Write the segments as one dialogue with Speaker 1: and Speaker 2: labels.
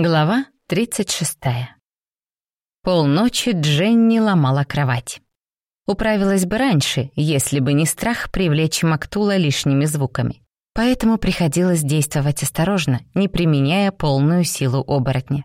Speaker 1: Глава 36. Полночи Дженни ломала кровать. Управилась бы раньше, если бы не страх привлечь Мактула лишними звуками. Поэтому приходилось действовать осторожно, не применяя полную силу оборотня.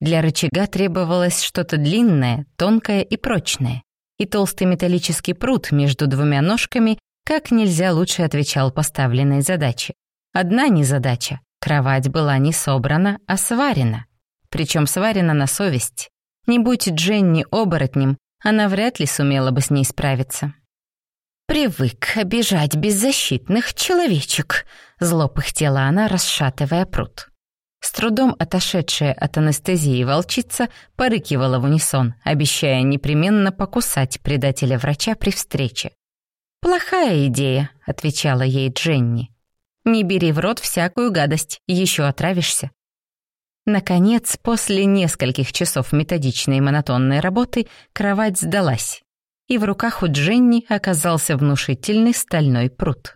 Speaker 1: Для рычага требовалось что-то длинное, тонкое и прочное, и толстый металлический пруд между двумя ножками как нельзя лучше отвечал поставленной задаче. Одна незадача Кровать была не собрана, а сварена. Причем сварена на совесть. Не будь Дженни оборотнем, она вряд ли сумела бы с ней справиться. «Привык обижать беззащитных человечек», — зло пыхтела она, расшатывая пруд. С трудом отошедшая от анестезии волчица порыкивала в унисон, обещая непременно покусать предателя врача при встрече. «Плохая идея», — отвечала ей Дженни. Не бери в рот всякую гадость, еще отравишься. Наконец, после нескольких часов методичной монотонной работы, кровать сдалась, и в руках у Дженни оказался внушительный стальной пруд.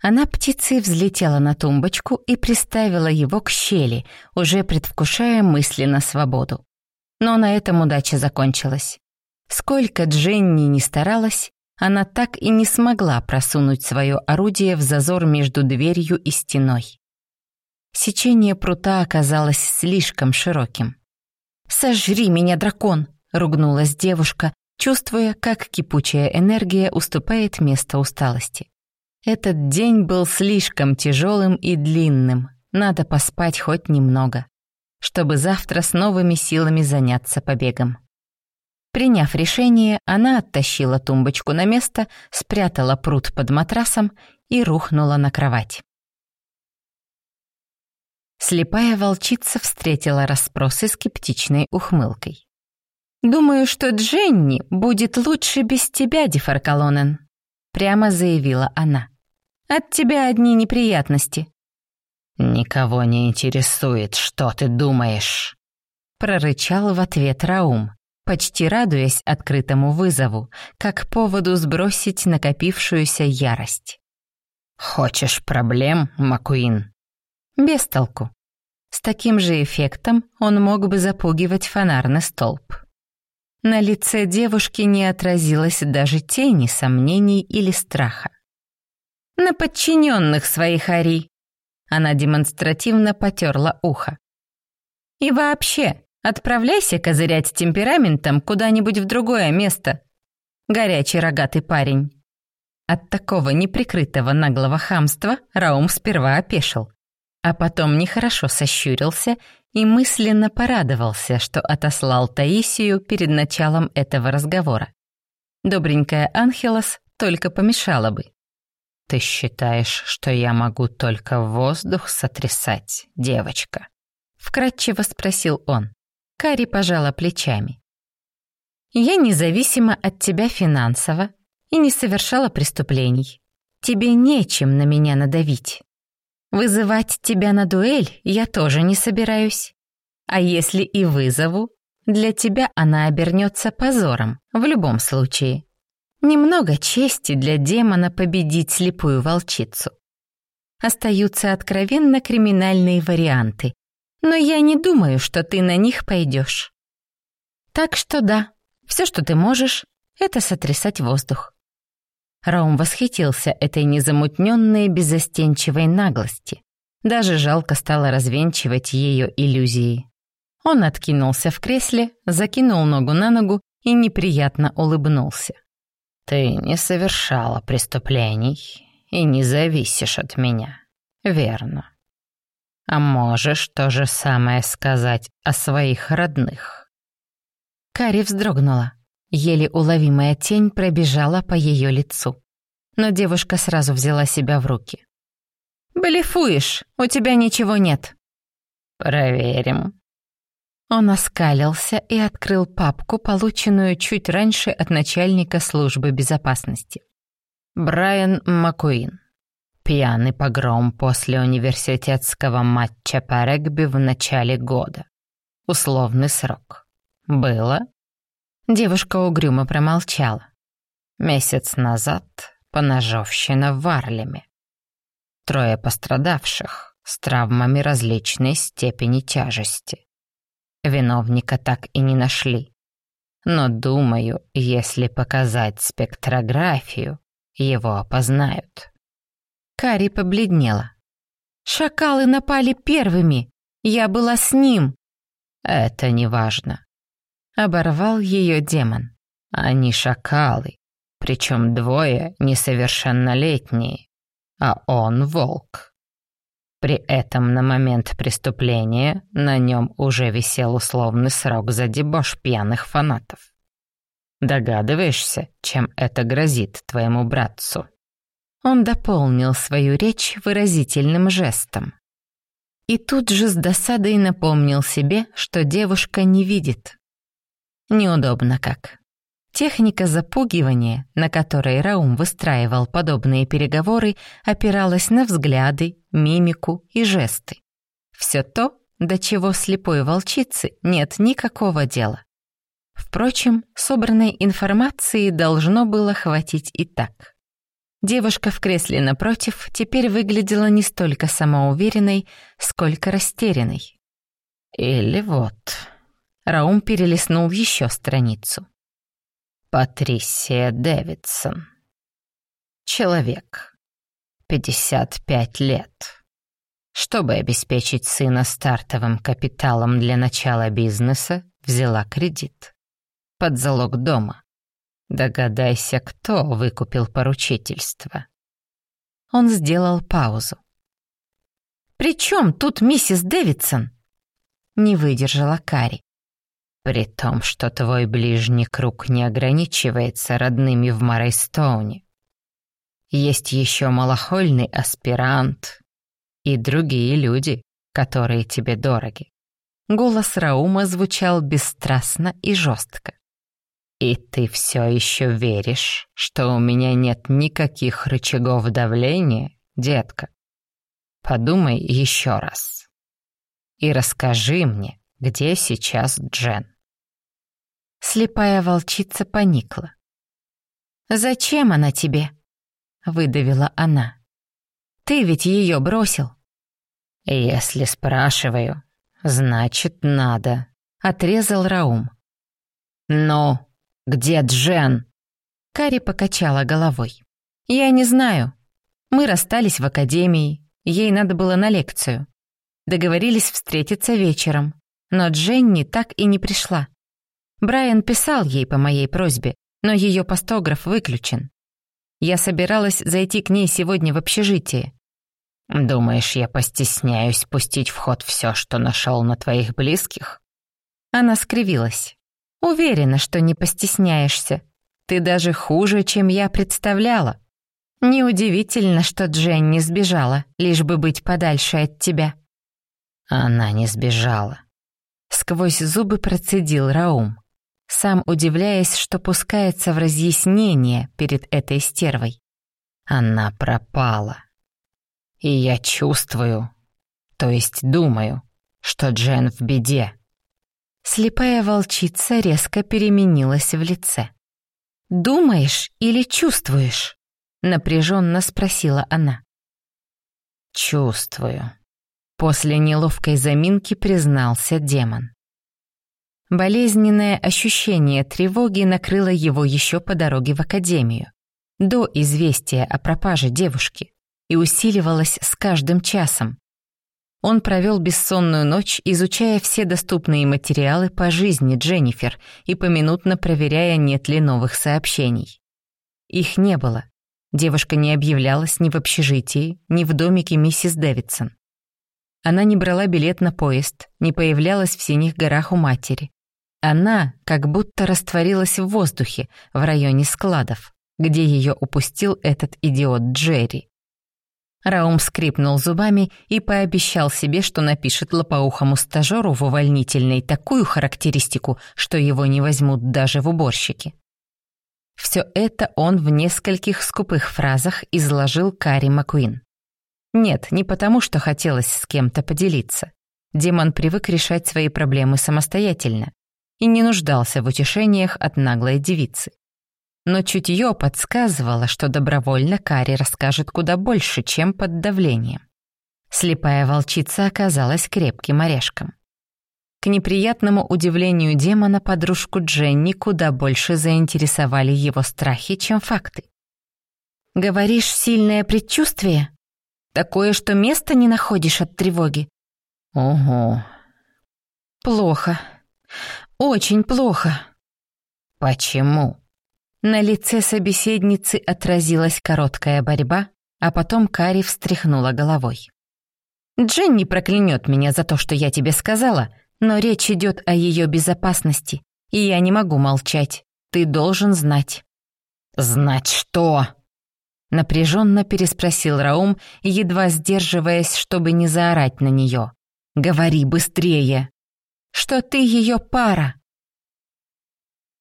Speaker 1: Она птицей взлетела на тумбочку и приставила его к щели, уже предвкушая мысли на свободу. Но на этом удача закончилась. Сколько Дженни не старалась, она так и не смогла просунуть свое орудие в зазор между дверью и стеной. Сечение прута оказалось слишком широким. «Сожри меня, дракон!» — ругнулась девушка, чувствуя, как кипучая энергия уступает место усталости. Этот день был слишком тяжелым и длинным, надо поспать хоть немного, чтобы завтра с новыми силами заняться побегом. Приняв решение, она оттащила тумбочку на место, спрятала пруд под матрасом и рухнула на кровать. Слепая волчица встретила расспросы скептичной ухмылкой. «Думаю, что Дженни будет лучше без тебя, Дефаркалонен», прямо заявила она. «От тебя одни неприятности».
Speaker 2: «Никого не интересует, что ты думаешь»,
Speaker 1: прорычал в ответ Раум, почти радуясь открытому вызову, как поводу сбросить накопившуюся ярость.
Speaker 2: «Хочешь проблем, Макуин?»
Speaker 1: Без толку. С таким же эффектом он мог бы запугивать фонарный столб. На лице девушки не отразилось даже тени сомнений или страха. «На подчиненных своих Ари!» Она демонстративно потерла ухо. «И вообще, Отправляйся козырять темпераментом куда-нибудь в другое место. Горячий рогатый парень. От такого неприкрытого наглого хамства Раум сперва опешил, а потом нехорошо сощурился и мысленно порадовался, что отослал Таисию перед началом этого разговора. Добренькая Анхелос только помешала бы.
Speaker 2: «Ты считаешь, что я могу только воздух сотрясать, девочка?»
Speaker 1: Вкратчиво спросил он. Кари пожала плечами. «Я независима от тебя финансово и не совершала преступлений. Тебе нечем на меня надавить. Вызывать тебя на дуэль я тоже не собираюсь. А если и вызову, для тебя она обернется позором в любом случае. Немного чести для демона победить слепую волчицу. Остаются откровенно криминальные варианты, но я не думаю, что ты на них пойдешь. Так что да, все, что ты можешь, это сотрясать воздух. Раум восхитился этой незамутненной безостенчивой наглости. Даже жалко стало развенчивать ее иллюзии. Он откинулся в кресле, закинул ногу на ногу и неприятно улыбнулся.
Speaker 2: «Ты не совершала преступлений и не зависишь от меня, верно?» А можешь то же самое сказать о своих родных?»
Speaker 1: Кари вздрогнула. Еле уловимая тень пробежала по ее лицу. Но девушка сразу взяла себя в руки. «Блефуешь, у тебя ничего нет».
Speaker 2: «Проверим».
Speaker 1: Он оскалился и открыл папку, полученную чуть раньше от начальника службы безопасности.
Speaker 2: Брайан Маккуин. Пьяный погром после университетского матча по регби в начале года. Условный срок. Было?
Speaker 1: Девушка угрюмо промолчала.
Speaker 2: Месяц назад поножовщина в Варлеме. Трое пострадавших, с травмами различной степени тяжести. Виновника так и не нашли. Но, думаю, если показать спектрографию, его опознают.
Speaker 1: Кари побледнела. «Шакалы напали первыми. Я была с ним».
Speaker 2: «Это не важно», — оборвал ее демон. «Они шакалы, причем двое несовершеннолетние, а он волк. При этом на момент преступления на нем уже висел условный срок за дебош пьяных фанатов. Догадываешься, чем это грозит твоему братцу?»
Speaker 1: Он дополнил свою речь выразительным жестом. И тут же с досадой напомнил себе, что девушка не видит. Неудобно как. Техника запугивания, на которой Раум выстраивал подобные переговоры, опиралась на взгляды, мимику и жесты. Все то, до чего слепой волчицы нет никакого дела. Впрочем, собранной информации должно было хватить и так. Девушка в кресле напротив теперь выглядела не столько самоуверенной, сколько растерянной.
Speaker 2: Или вот... Раум перелистнул еще страницу. Патрисия Дэвидсон. Человек. 55 лет. Чтобы обеспечить сына стартовым капиталом для начала бизнеса, взяла кредит. Под залог дома. Догадайся, кто выкупил поручительство.
Speaker 1: Он сделал паузу. «При чем тут миссис Дэвидсон?» Не выдержала Кари.
Speaker 2: При том, что твой ближний круг не ограничивается родными в Марайстоуне. Есть еще малохольный аспирант и другие люди, которые тебе дороги.
Speaker 1: Голос Раума звучал бесстрастно и жестко.
Speaker 2: И ты все еще веришь, что у меня нет никаких рычагов давления, детка? Подумай еще раз. И расскажи мне, где сейчас Джен.
Speaker 1: Слепая волчица поникла. «Зачем она тебе?» — выдавила она. «Ты ведь ее бросил».
Speaker 2: «Если спрашиваю, значит, надо», — отрезал Раум. «Но где Джен?»
Speaker 1: Кари покачала головой. «Я не знаю. Мы расстались в академии, ей надо было на лекцию. Договорились встретиться вечером, но Дженни так и не пришла. Брайан писал ей по моей просьбе, но ее постограф выключен. Я собиралась зайти к ней сегодня в общежитие.
Speaker 2: «Думаешь, я постесняюсь пустить в ход все, что нашел на твоих близких?»
Speaker 1: Она скривилась. «Уверена, что не постесняешься. Ты даже хуже, чем я представляла. Неудивительно, что Дженни сбежала, лишь бы быть подальше от тебя».
Speaker 2: Она не сбежала.
Speaker 1: Сквозь зубы процедил Раум сам удивляясь, что пускается в разъяснение перед этой стервой.
Speaker 2: Она пропала. И я чувствую, то есть думаю, что Джен в беде.
Speaker 1: Слепая волчица резко переменилась в лице. «Думаешь или чувствуешь?» — напряженно спросила она.
Speaker 2: «Чувствую», —
Speaker 1: после неловкой заминки признался демон. Болезненное ощущение тревоги накрыло его еще по дороге в академию, до известия о пропаже девушки, и усиливалось с каждым часом. Он провел бессонную ночь, изучая все доступные материалы по жизни Дженнифер и поминутно проверяя, нет ли новых сообщений. Их не было. Девушка не объявлялась ни в общежитии, ни в домике миссис Дэвидсон. Она не брала билет на поезд, не появлялась в синих горах у матери. Она как будто растворилась в воздухе в районе складов, где ее упустил этот идиот Джерри. Раум скрипнул зубами и пообещал себе, что напишет лопоухому стажеру в увольнительной такую характеристику, что его не возьмут даже в уборщики. Все это он в нескольких скупых фразах изложил Кари Маккуин. Нет, не потому, что хотелось с кем-то поделиться. Демон привык решать свои проблемы самостоятельно и не нуждался в утешениях от наглой девицы. Но чутье подсказывало, что добровольно Кари расскажет куда больше, чем под давлением. Слепая волчица оказалась крепким орешком. К неприятному удивлению демона подружку Дженни куда больше заинтересовали его страхи, чем факты. «Говоришь, сильное предчувствие? Такое, что места не находишь от тревоги?»
Speaker 2: «Ого».
Speaker 1: «Плохо. Очень плохо».
Speaker 2: «Почему?»
Speaker 1: На лице собеседницы отразилась короткая борьба, а потом Кари встряхнула головой. «Дженни проклянет меня за то, что я тебе сказала, но речь идет о ее безопасности, и я не могу молчать. Ты должен знать».
Speaker 2: «Знать что?»
Speaker 1: Напряженно переспросил Раум, едва сдерживаясь, чтобы не заорать на нее. «Говори быстрее!» «Что ты ее пара!»